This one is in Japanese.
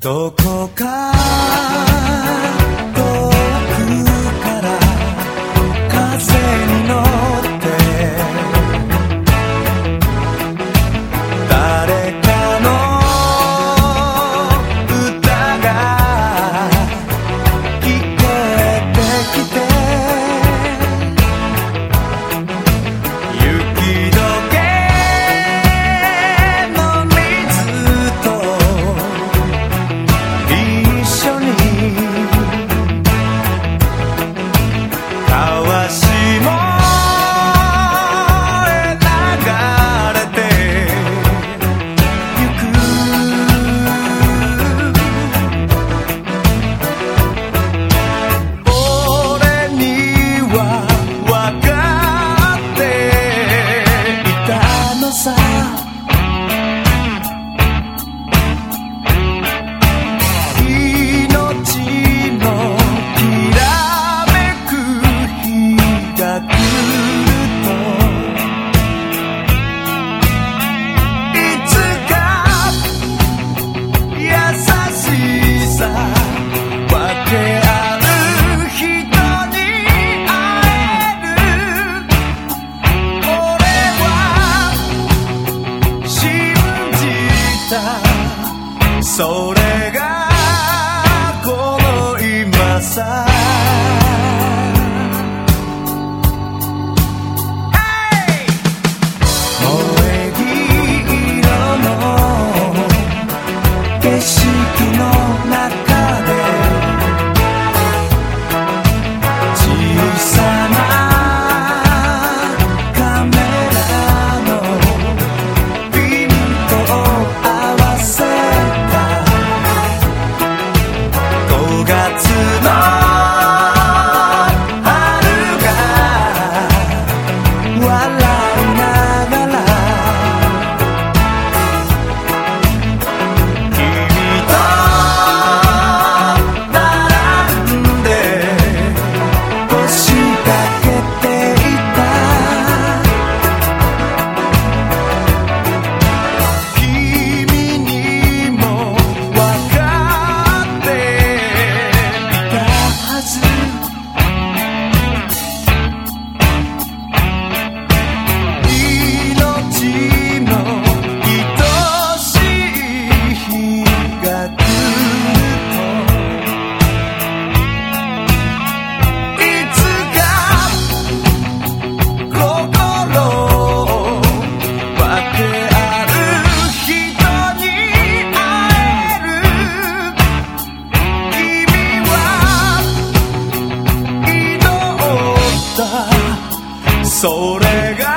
どこかそ色の景色の中。それが